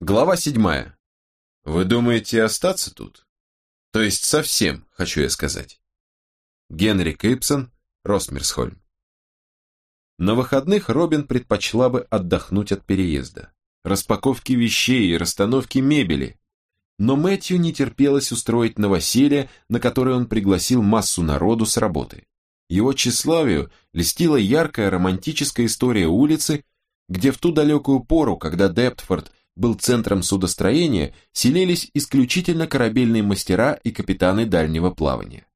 Глава седьмая. Вы думаете остаться тут? То есть совсем, хочу я сказать. Генри Кейпсон, Росмерсхольм. На выходных Робин предпочла бы отдохнуть от переезда, распаковки вещей и расстановки мебели. Но Мэтью не терпелось устроить новоселье, на которое он пригласил массу народу с работы. Его тщеславию льстила яркая романтическая история улицы, где в ту далекую пору, когда Дептфорд был центром судостроения, селились исключительно корабельные мастера и капитаны дальнего плавания.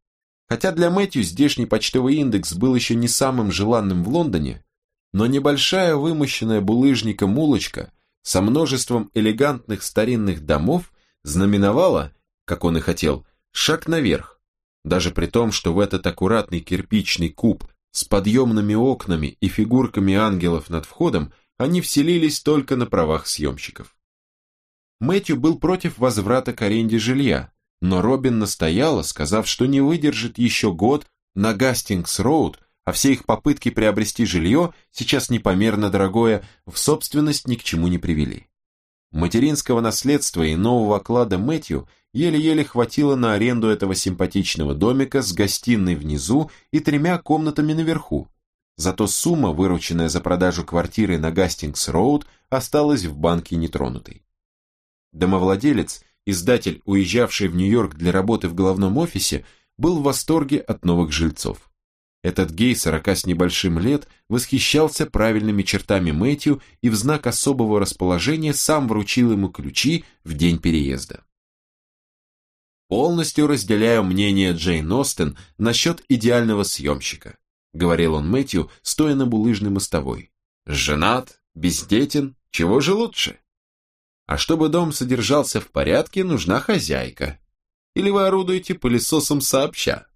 Хотя для Мэтью здешний почтовый индекс был еще не самым желанным в Лондоне, но небольшая вымощенная булыжником улочка со множеством элегантных старинных домов знаменовала, как он и хотел, шаг наверх, даже при том, что в этот аккуратный кирпичный куб с подъемными окнами и фигурками ангелов над входом они вселились только на правах съемщиков. Мэтью был против возврата к аренде жилья, но Робин настояла, сказав, что не выдержит еще год на Гастингс-Роуд, а все их попытки приобрести жилье, сейчас непомерно дорогое, в собственность ни к чему не привели. Материнского наследства и нового оклада Мэтью еле-еле хватило на аренду этого симпатичного домика с гостиной внизу и тремя комнатами наверху, Зато сумма, вырученная за продажу квартиры на Гастингс-Роуд, осталась в банке нетронутой. Домовладелец, издатель, уезжавший в Нью-Йорк для работы в головном офисе, был в восторге от новых жильцов. Этот гей сорока с небольшим лет восхищался правильными чертами Мэтью и в знак особого расположения сам вручил ему ключи в день переезда. Полностью разделяю мнение Джейн Остен насчет идеального съемщика. — говорил он Мэтью, стоя на булыжной мостовой. «Женат, бездетен, чего же лучше? А чтобы дом содержался в порядке, нужна хозяйка. Или вы орудуете пылесосом сообща?»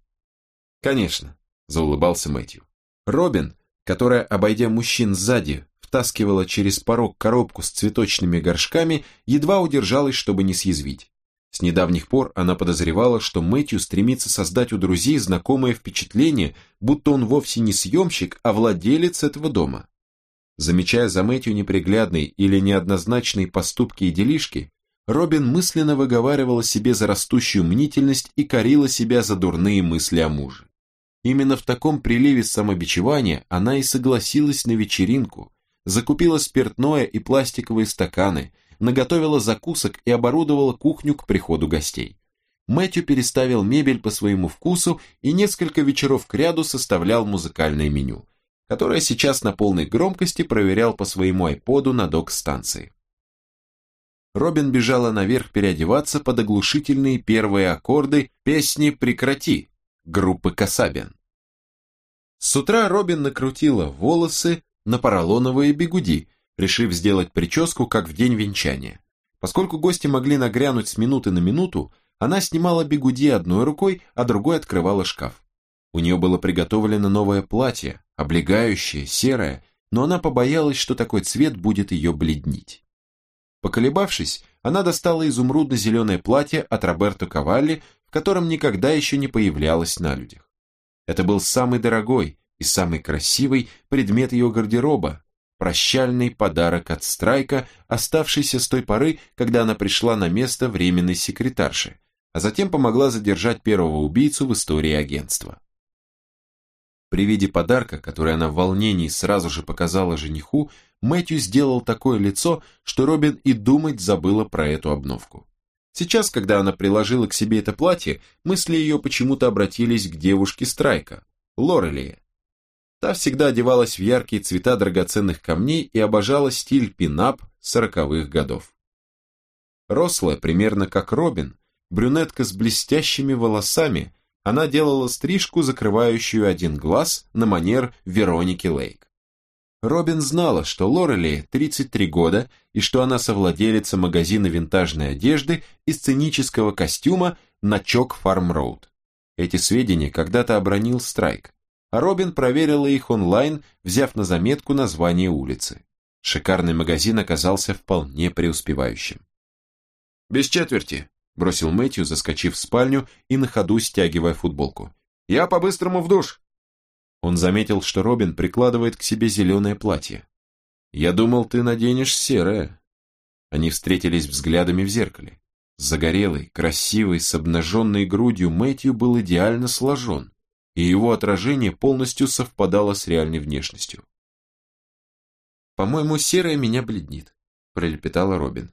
«Конечно», — заулыбался Мэтью. Робин, которая, обойдя мужчин сзади, втаскивала через порог коробку с цветочными горшками, едва удержалась, чтобы не съязвить. С недавних пор она подозревала, что Мэтью стремится создать у друзей знакомое впечатление, будто он вовсе не съемщик, а владелец этого дома. Замечая за Мэтью неприглядные или неоднозначные поступки и делишки, Робин мысленно выговаривала себе за растущую мнительность и корила себя за дурные мысли о муже. Именно в таком приливе самобичевания она и согласилась на вечеринку, закупила спиртное и пластиковые стаканы – наготовила закусок и оборудовала кухню к приходу гостей. Мэтью переставил мебель по своему вкусу и несколько вечеров кряду составлял музыкальное меню, которое сейчас на полной громкости проверял по своему айподу на док-станции. Робин бежала наверх переодеваться под оглушительные первые аккорды песни «Прекрати» группы Касабин. С утра Робин накрутила волосы на поролоновые бегуди решив сделать прическу, как в день венчания. Поскольку гости могли нагрянуть с минуты на минуту, она снимала бегуди одной рукой, а другой открывала шкаф. У нее было приготовлено новое платье, облегающее, серое, но она побоялась, что такой цвет будет ее бледнить. Поколебавшись, она достала изумрудно-зеленое платье от Роберто Кавалли, в котором никогда еще не появлялась на людях. Это был самый дорогой и самый красивый предмет ее гардероба, прощальный подарок от Страйка, оставшийся с той поры, когда она пришла на место временной секретарши, а затем помогла задержать первого убийцу в истории агентства. При виде подарка, который она в волнении сразу же показала жениху, Мэтью сделал такое лицо, что Робин и думать забыла про эту обновку. Сейчас, когда она приложила к себе это платье, мысли ее почему-то обратились к девушке Страйка, Лорелии, Та всегда одевалась в яркие цвета драгоценных камней и обожала стиль пинап сороковых годов. Рослая, примерно как Робин, брюнетка с блестящими волосами, она делала стрижку, закрывающую один глаз на манер Вероники Лейк. Робин знала, что Лорели 33 года и что она совладелица магазина винтажной одежды и сценического костюма на Чок Фарм Роуд. Эти сведения когда-то обронил Страйк Робин проверила их онлайн, взяв на заметку название улицы. Шикарный магазин оказался вполне преуспевающим. «Без четверти», – бросил Мэтью, заскочив в спальню и на ходу стягивая футболку. «Я по-быстрому в душ!» Он заметил, что Робин прикладывает к себе зеленое платье. «Я думал, ты наденешь серое». Они встретились взглядами в зеркале. Загорелый, красивый, с обнаженной грудью Мэтью был идеально сложен, и его отражение полностью совпадало с реальной внешностью. «По-моему, серое меня бледнит», – пролепетала Робин.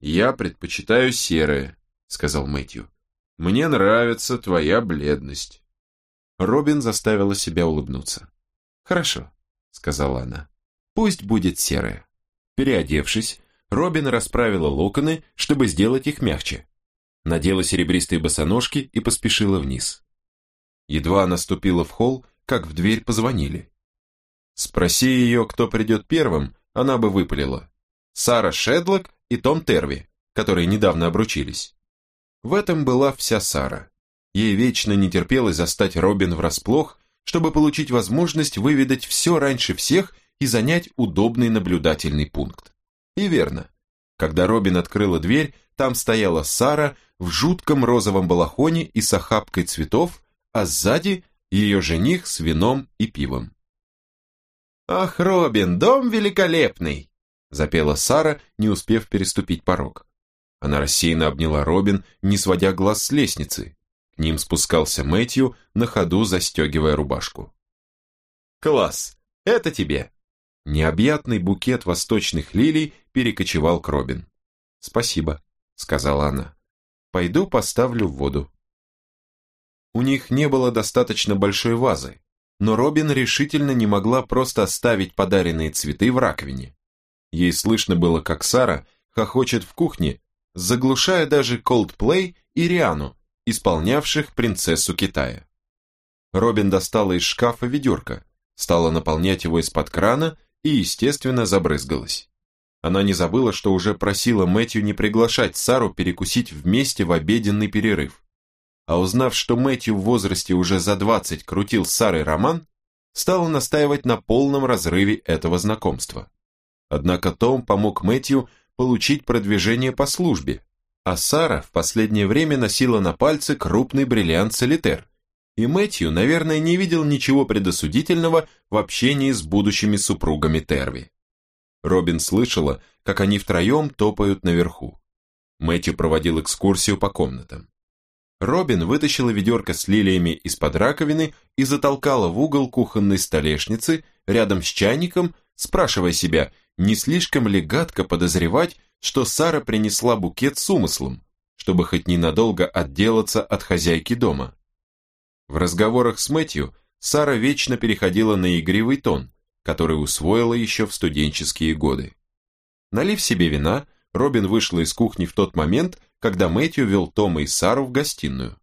«Я предпочитаю серое», – сказал Мэтью. «Мне нравится твоя бледность». Робин заставила себя улыбнуться. «Хорошо», – сказала она. «Пусть будет серое». Переодевшись, Робин расправила локоны, чтобы сделать их мягче. Надела серебристые босоножки и поспешила вниз. Едва она ступила в холл, как в дверь позвонили. Спроси ее, кто придет первым, она бы выпалила. Сара Шедлок и Том Терви, которые недавно обручились. В этом была вся Сара. Ей вечно не терпелось застать Робин врасплох, чтобы получить возможность выведать все раньше всех и занять удобный наблюдательный пункт. И верно. Когда Робин открыла дверь, там стояла Сара в жутком розовом балахоне и с охапкой цветов, а сзади ее жених с вином и пивом. «Ах, Робин, дом великолепный!» запела Сара, не успев переступить порог. Она рассеянно обняла Робин, не сводя глаз с лестницы. К ним спускался Мэтью, на ходу застегивая рубашку. «Класс! Это тебе!» Необъятный букет восточных лилий перекочевал к Робин. «Спасибо», — сказала она. «Пойду поставлю в воду». У них не было достаточно большой вазы, но Робин решительно не могла просто оставить подаренные цветы в раковине. Ей слышно было, как Сара хохочет в кухне, заглушая даже Coldplay и Риану, исполнявших принцессу Китая. Робин достала из шкафа ведерко, стала наполнять его из-под крана и, естественно, забрызгалась. Она не забыла, что уже просила Мэтью не приглашать Сару перекусить вместе в обеденный перерыв. А узнав, что Мэтью в возрасте уже за 20 крутил с Сарой роман, стала настаивать на полном разрыве этого знакомства. Однако Том помог Мэтью получить продвижение по службе, а Сара в последнее время носила на пальце крупный бриллиант-солитер, и Мэтью, наверное, не видел ничего предосудительного в общении с будущими супругами Терви. Робин слышала, как они втроем топают наверху. Мэтью проводил экскурсию по комнатам. Робин вытащила ведерко с лилиями из-под раковины и затолкала в угол кухонной столешницы рядом с чайником, спрашивая себя, не слишком ли гадко подозревать, что Сара принесла букет с умыслом, чтобы хоть ненадолго отделаться от хозяйки дома. В разговорах с Мэтью Сара вечно переходила на игривый тон, который усвоила еще в студенческие годы. Налив себе вина, Робин вышла из кухни в тот момент, когда Мэтью вел Тома и Сару в гостиную.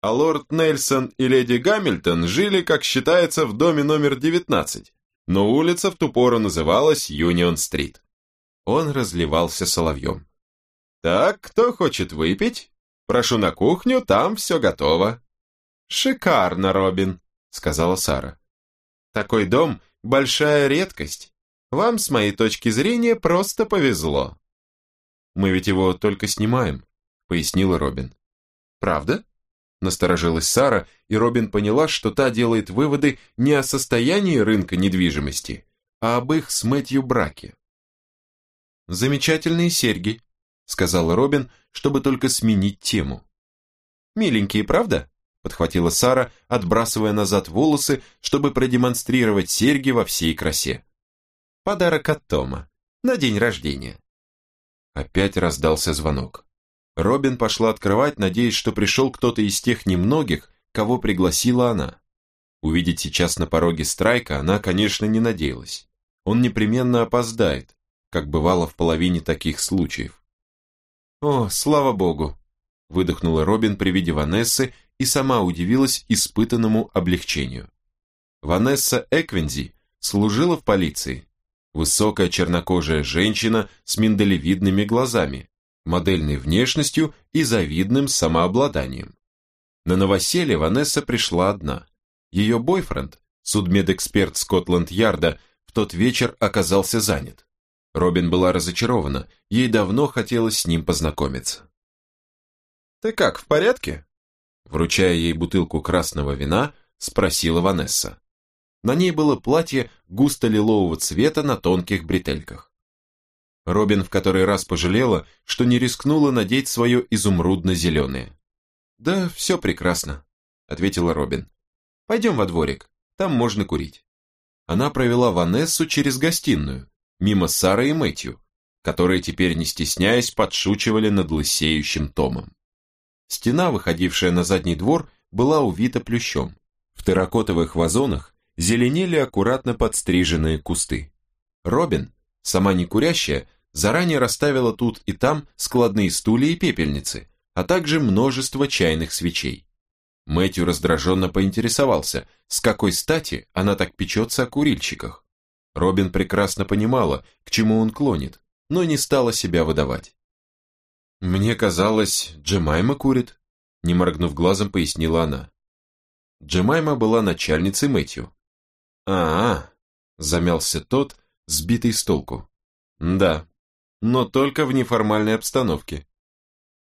А лорд Нельсон и леди Гамильтон жили, как считается, в доме номер 19, но улица в ту пору называлась Юнион-стрит. Он разливался соловьем. «Так, кто хочет выпить? Прошу на кухню, там все готово». «Шикарно, Робин», — сказала Сара. «Такой дом — большая редкость. Вам, с моей точки зрения, просто повезло». «Мы ведь его только снимаем», — пояснила Робин. «Правда?» — насторожилась Сара, и Робин поняла, что та делает выводы не о состоянии рынка недвижимости, а об их с Мэтью браке. «Замечательные серьги», — сказала Робин, чтобы только сменить тему. «Миленькие, правда?» подхватила Сара, отбрасывая назад волосы, чтобы продемонстрировать серьги во всей красе. Подарок от Тома. На день рождения. Опять раздался звонок. Робин пошла открывать, надеясь, что пришел кто-то из тех немногих, кого пригласила она. Увидеть сейчас на пороге Страйка она, конечно, не надеялась. Он непременно опоздает, как бывало в половине таких случаев. «О, слава богу!» выдохнула Робин при виде Ванессы и сама удивилась испытанному облегчению. Ванесса Эквензи служила в полиции. Высокая чернокожая женщина с миндалевидными глазами, модельной внешностью и завидным самообладанием. На новоселье Ванесса пришла одна. Ее бойфренд, судмедэксперт Скотланд-Ярда, в тот вечер оказался занят. Робин была разочарована, ей давно хотелось с ним познакомиться. «Ты как, в порядке?» Вручая ей бутылку красного вина, спросила Ванесса. На ней было платье густо-лилового цвета на тонких бретельках. Робин в который раз пожалела, что не рискнула надеть свое изумрудно-зеленое. «Да, все прекрасно», — ответила Робин. «Пойдем во дворик, там можно курить». Она провела Ванессу через гостиную, мимо Сары и Мэтью, которые теперь, не стесняясь, подшучивали над лысеющим Томом. Стена, выходившая на задний двор, была увита плющом. В терракотовых вазонах зеленели аккуратно подстриженные кусты. Робин, сама не курящая, заранее расставила тут и там складные стулья и пепельницы, а также множество чайных свечей. Мэтью раздраженно поинтересовался, с какой стати она так печется о курильщиках. Робин прекрасно понимала, к чему он клонит, но не стала себя выдавать. «Мне казалось, Джемайма курит», — не моргнув глазом, пояснила она. Джемайма была начальницей Мэтью. «А-а», — замялся тот, сбитый с толку. «Да, но только в неформальной обстановке».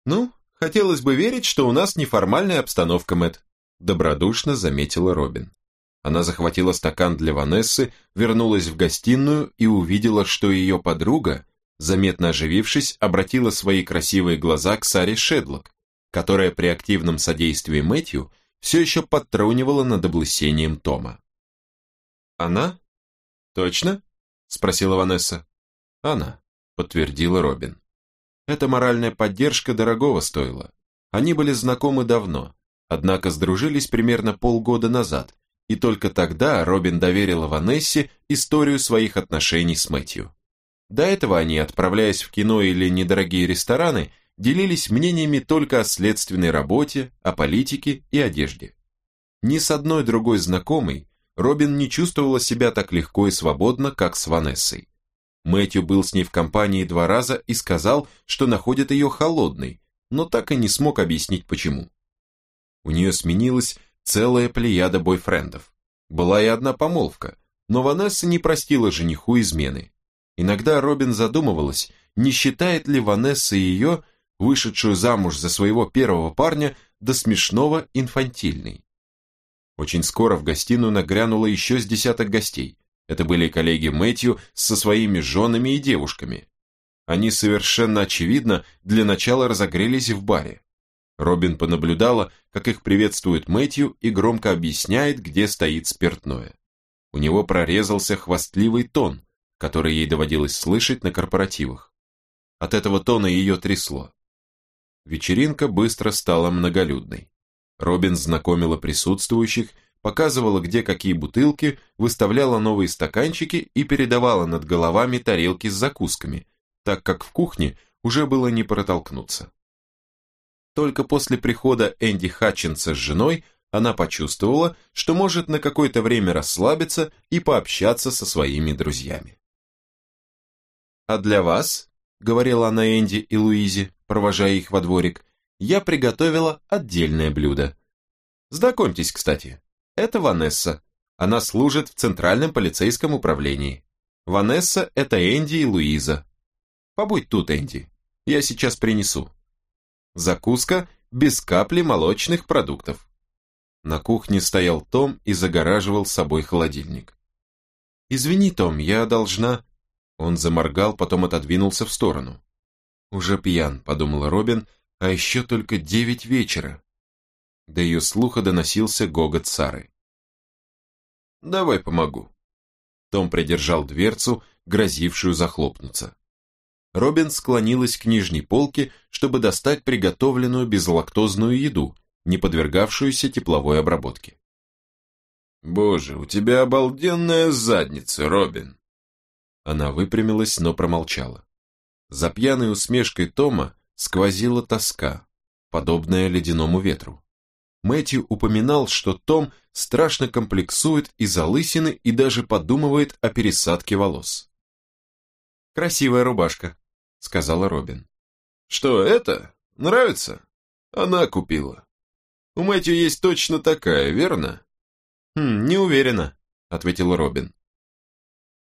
«Ну, хотелось бы верить, что у нас неформальная обстановка, Мэтт», добродушно заметила Робин. Она захватила стакан для Ванессы, вернулась в гостиную и увидела, что ее подруга, заметно оживившись, обратила свои красивые глаза к Саре Шедлок, которая при активном содействии Мэтью все еще подтрунивала над облысением Тома. «Она? Точно?» – спросила Ванесса. «Она», – подтвердила Робин. Эта моральная поддержка дорогого стоила. Они были знакомы давно, однако сдружились примерно полгода назад, и только тогда Робин доверила Ванессе историю своих отношений с Мэтью. До этого они, отправляясь в кино или недорогие рестораны, делились мнениями только о следственной работе, о политике и одежде. Ни с одной другой знакомой Робин не чувствовала себя так легко и свободно, как с Ванессой. Мэтью был с ней в компании два раза и сказал, что находит ее холодной, но так и не смог объяснить почему. У нее сменилась целая плеяда бойфрендов. Была и одна помолвка, но Ванесса не простила жениху измены. Иногда Робин задумывалась, не считает ли Ванесса ее, вышедшую замуж за своего первого парня, до смешного инфантильной. Очень скоро в гостиную нагрянуло еще с десяток гостей. Это были коллеги Мэтью со своими женами и девушками. Они совершенно очевидно для начала разогрелись в баре. Робин понаблюдала, как их приветствует Мэтью и громко объясняет, где стоит спиртное. У него прорезался хвастливый тон, который ей доводилось слышать на корпоративах. От этого тона ее трясло. Вечеринка быстро стала многолюдной. Робин знакомила присутствующих, показывала, где какие бутылки, выставляла новые стаканчики и передавала над головами тарелки с закусками, так как в кухне уже было не протолкнуться. Только после прихода Энди Хатчинса с женой она почувствовала, что может на какое-то время расслабиться и пообщаться со своими друзьями. «А для вас», — говорила она Энди и Луизе, провожая их во дворик, «я приготовила отдельное блюдо. Знакомьтесь, кстати, это Ванесса. Она служит в Центральном полицейском управлении. Ванесса — это Энди и Луиза. Побудь тут, Энди, я сейчас принесу». Закуска без капли молочных продуктов. На кухне стоял Том и загораживал собой холодильник. «Извини, Том, я должна...» Он заморгал, потом отодвинулся в сторону. «Уже пьян», — подумала Робин, — «а еще только девять вечера». До ее слуха доносился гогот Сары. «Давай помогу». Том придержал дверцу, грозившую захлопнуться. Робин склонилась к нижней полке, чтобы достать приготовленную безлактозную еду, не подвергавшуюся тепловой обработке. «Боже, у тебя обалденная задница, Робин!» Она выпрямилась, но промолчала. За пьяной усмешкой Тома сквозила тоска, подобная ледяному ветру. Мэтью упоминал, что Том страшно комплексует из-за лысины и даже подумывает о пересадке волос. «Красивая рубашка», сказала Робин. «Что, это? Нравится?» Она купила. «У Мэтью есть точно такая, верно?» «Хм, не уверена», — ответил Робин.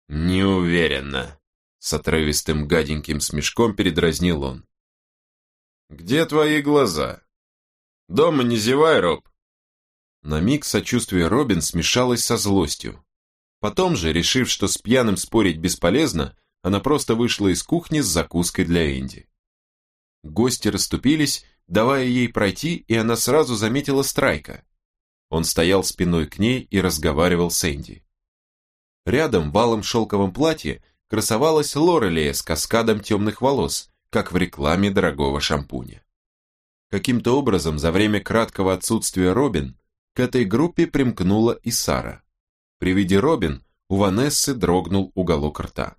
«Не уверена», — с отрывистым гаденьким смешком передразнил он. «Где твои глаза? Дома не зевай, Роб». На миг сочувствие Робин смешалось со злостью. Потом же, решив, что с пьяным спорить бесполезно, она просто вышла из кухни с закуской для Энди. Гости расступились, давая ей пройти, и она сразу заметила Страйка. Он стоял спиной к ней и разговаривал с Энди. Рядом в алом шелковом платье красовалась Лорелия с каскадом темных волос, как в рекламе дорогого шампуня. Каким-то образом за время краткого отсутствия Робин к этой группе примкнула и Сара. При виде Робин у Ванессы дрогнул уголок рта.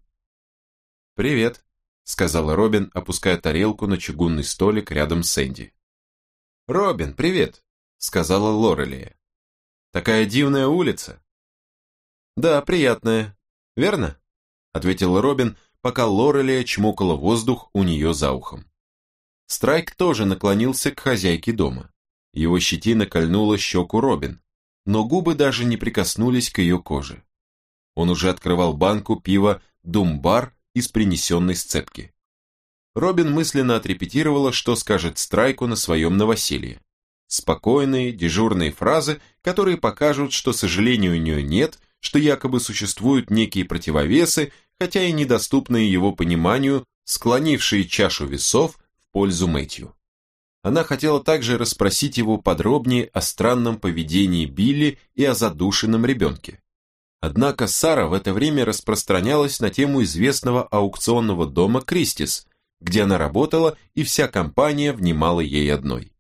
«Привет», — сказала Робин, опуская тарелку на чугунный столик рядом с Энди. «Робин, привет», — сказала Лорелия. «Такая дивная улица». «Да, приятная. Верно?» — ответила Робин, пока Лорелия чмокала воздух у нее за ухом. Страйк тоже наклонился к хозяйке дома. Его щетина кольнула щеку Робин, но губы даже не прикоснулись к ее коже. Он уже открывал банку пива «Думбар» из принесенной сцепки. Робин мысленно отрепетировала, что скажет Страйку на своем новоселье. Спокойные, дежурные фразы, которые покажут, что сожалений у нее нет, что якобы существуют некие противовесы, хотя и недоступные его пониманию, склонившие чашу весов в пользу Мэтью. Она хотела также расспросить его подробнее о странном поведении Билли и о задушенном ребенке. Однако Сара в это время распространялась на тему известного аукционного дома «Кристис», где она работала, и вся компания внимала ей одной.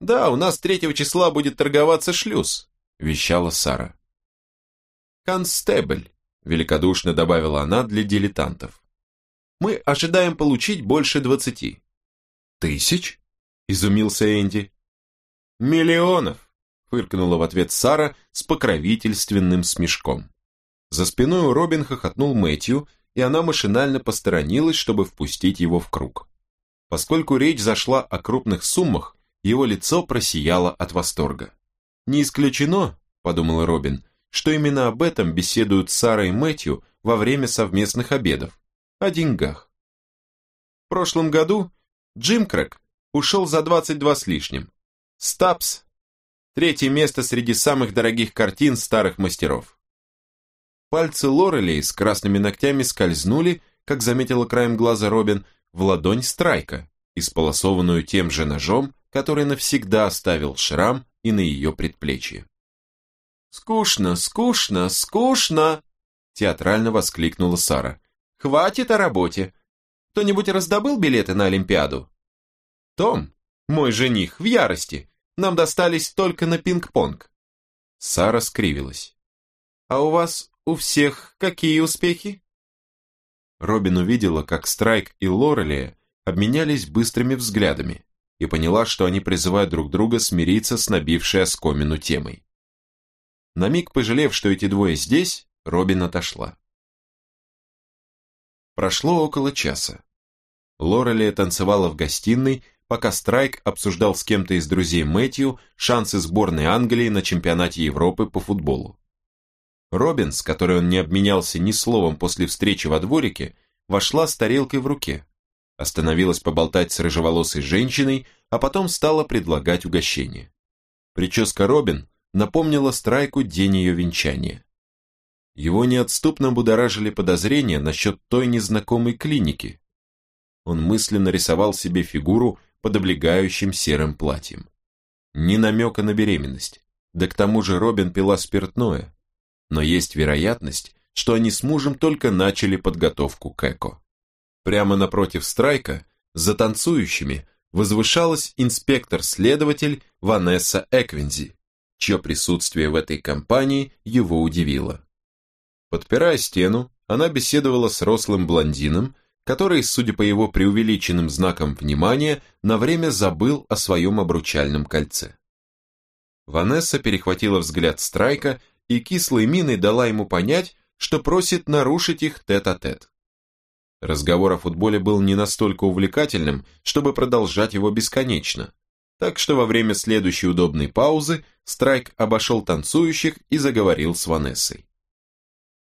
«Да, у нас третьего числа будет торговаться шлюз», – вещала Сара. «Констебль», – великодушно добавила она для дилетантов. «Мы ожидаем получить больше двадцати». «Тысяч?» – изумился Энди. «Миллионов», фыркнула в ответ Сара с покровительственным смешком. За спиной у Робин хохотнул Мэтью, и она машинально посторонилась, чтобы впустить его в круг. Поскольку речь зашла о крупных суммах, его лицо просияло от восторга. «Не исключено», — подумала Робин, что именно об этом беседуют Сара и Мэтью во время совместных обедов, о деньгах. В прошлом году Джим Крэк ушел за 22 с лишним. Стапс Третье место среди самых дорогих картин старых мастеров. Пальцы Лорелей с красными ногтями скользнули, как заметила краем глаза Робин, в ладонь Страйка, исполосованную тем же ножом, который навсегда оставил шрам и на ее предплечье. «Скучно, скучно, скучно!» театрально воскликнула Сара. «Хватит о работе! Кто-нибудь раздобыл билеты на Олимпиаду?» «Том, мой жених, в ярости. Нам достались только на пинг-понг. Сара скривилась. А у вас у всех какие успехи? Робин увидела, как Страйк и Лорелия обменялись быстрыми взглядами и поняла, что они призывают друг друга смириться с набившей оскомину темой. На миг пожалев, что эти двое здесь, Робин отошла. Прошло около часа. Лорелия танцевала в гостиной, пока Страйк обсуждал с кем-то из друзей Мэтью шансы сборной Англии на чемпионате Европы по футболу. Робин, с которой он не обменялся ни словом после встречи во дворике, вошла с тарелкой в руке, остановилась поболтать с рыжеволосой женщиной, а потом стала предлагать угощение. Прическа Робин напомнила Страйку день ее венчания. Его неотступно будоражили подозрения насчет той незнакомой клиники. Он мысленно рисовал себе фигуру под облегающим серым платьем. Ни намека на беременность, да к тому же Робин пила спиртное. Но есть вероятность, что они с мужем только начали подготовку к ЭКО. Прямо напротив страйка, за танцующими, возвышалась инспектор-следователь Ванесса Эквинзи, чье присутствие в этой компании его удивило. Подпирая стену, она беседовала с рослым блондином, который, судя по его преувеличенным знакам внимания, на время забыл о своем обручальном кольце. Ванесса перехватила взгляд Страйка и кислой миной дала ему понять, что просит нарушить их тет-а-тет. -тет. Разговор о футболе был не настолько увлекательным, чтобы продолжать его бесконечно, так что во время следующей удобной паузы Страйк обошел танцующих и заговорил с Ванессой.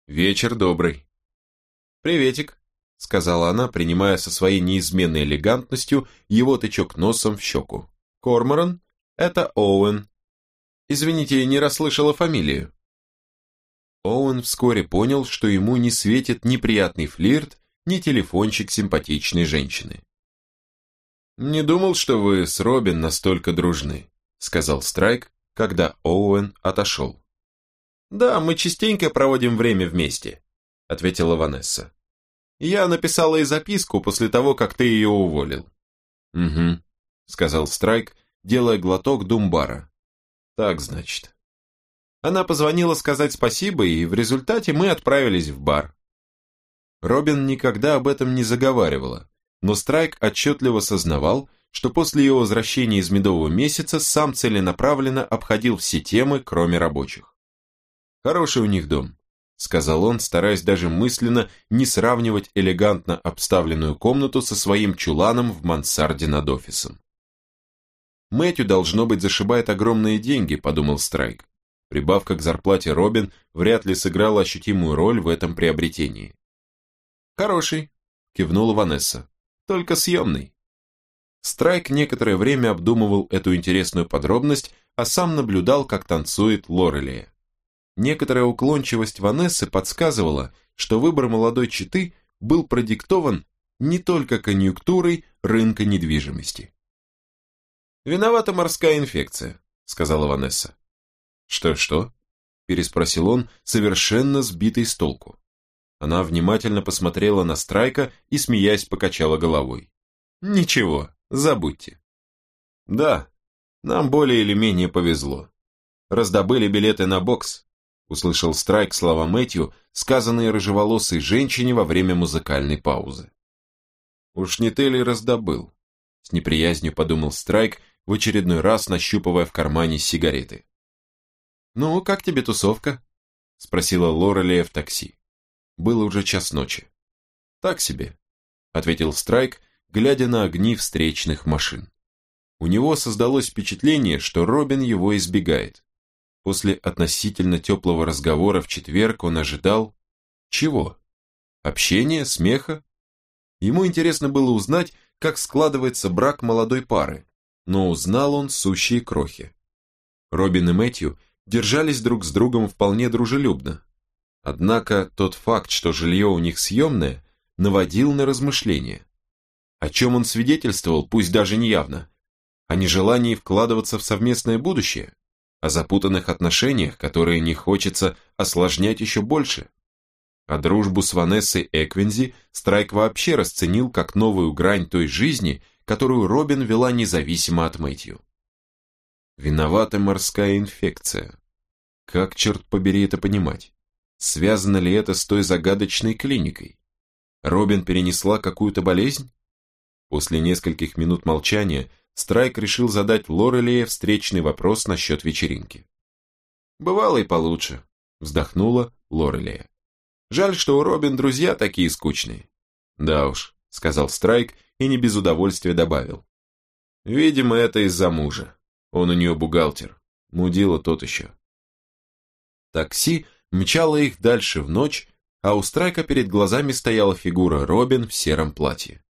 «Вечер добрый». «Приветик», сказала она, принимая со своей неизменной элегантностью его тычок носом в щеку. «Корморан? Это Оуэн. Извините, не расслышала фамилию». Оуэн вскоре понял, что ему не светит ни приятный флирт, ни телефончик симпатичной женщины. «Не думал, что вы с Робин настолько дружны», сказал Страйк, когда Оуэн отошел. «Да, мы частенько проводим время вместе», ответила Ванесса. «Я написала ей записку после того, как ты ее уволил». «Угу», сказал Страйк, делая глоток думбара. «Так, значит». Она позвонила сказать спасибо, и в результате мы отправились в бар. Робин никогда об этом не заговаривала, но Страйк отчетливо сознавал, что после ее возвращения из медового месяца сам целенаправленно обходил все темы, кроме рабочих. «Хороший у них дом», — сказал он, стараясь даже мысленно не сравнивать элегантно обставленную комнату со своим чуланом в мансарде над офисом. «Мэтью, должно быть, зашибает огромные деньги», — подумал Страйк. Прибавка к зарплате Робин вряд ли сыграла ощутимую роль в этом приобретении. «Хороший», — кивнула Ванесса, — «только съемный». Страйк некоторое время обдумывал эту интересную подробность, а сам наблюдал, как танцует Лорелия. Некоторая уклончивость Ванессы подсказывала, что выбор молодой читы был продиктован не только конъюнктурой рынка недвижимости. «Виновата морская инфекция», — сказала Ванесса. «Что-что?» – переспросил он, совершенно сбитый с толку. Она внимательно посмотрела на Страйка и, смеясь, покачала головой. «Ничего, забудьте». «Да, нам более или менее повезло. Раздобыли билеты на бокс», – услышал Страйк слова Мэтью, сказанные рыжеволосой женщине во время музыкальной паузы. «Уж не ты ли раздобыл?» – с неприязнью подумал Страйк, в очередной раз нащупывая в кармане сигареты. «Ну, как тебе тусовка?» – спросила Лорелия в такси. Было уже час ночи. «Так себе», – ответил Страйк, глядя на огни встречных машин. У него создалось впечатление, что Робин его избегает. После относительно теплого разговора в четверг он ожидал... Чего? Общения, смеха? Ему интересно было узнать, как складывается брак молодой пары, но узнал он сущие крохи. Робин и Мэтью держались друг с другом вполне дружелюбно. Однако тот факт, что жилье у них съемное, наводил на размышления. О чем он свидетельствовал, пусть даже не явно? О нежелании вкладываться в совместное будущее? О запутанных отношениях, которые не хочется осложнять еще больше? А дружбу с Ванессой Эквинзи Страйк вообще расценил как новую грань той жизни, которую Робин вела независимо от Мэтью. Виновата морская инфекция. Как, черт побери, это понимать? Связано ли это с той загадочной клиникой? Робин перенесла какую-то болезнь? После нескольких минут молчания Страйк решил задать Лорелее встречный вопрос насчет вечеринки. «Бывало и получше», — вздохнула Лорелея. «Жаль, что у Робин друзья такие скучные». «Да уж», — сказал Страйк и не без удовольствия добавил. «Видимо, это из-за мужа». Он у нее бухгалтер. Мудила тот еще. Такси мчало их дальше в ночь, а у Страйка перед глазами стояла фигура Робин в сером платье.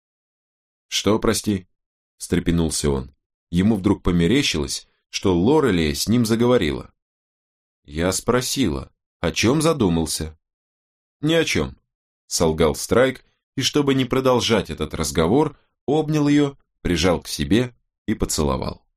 «Что, прости?» – встрепенулся он. Ему вдруг померещилось, что Лорелия с ним заговорила. Я спросила, о чем задумался? «Ни о чем», – солгал Страйк, и чтобы не продолжать этот разговор, обнял ее, прижал к себе и поцеловал.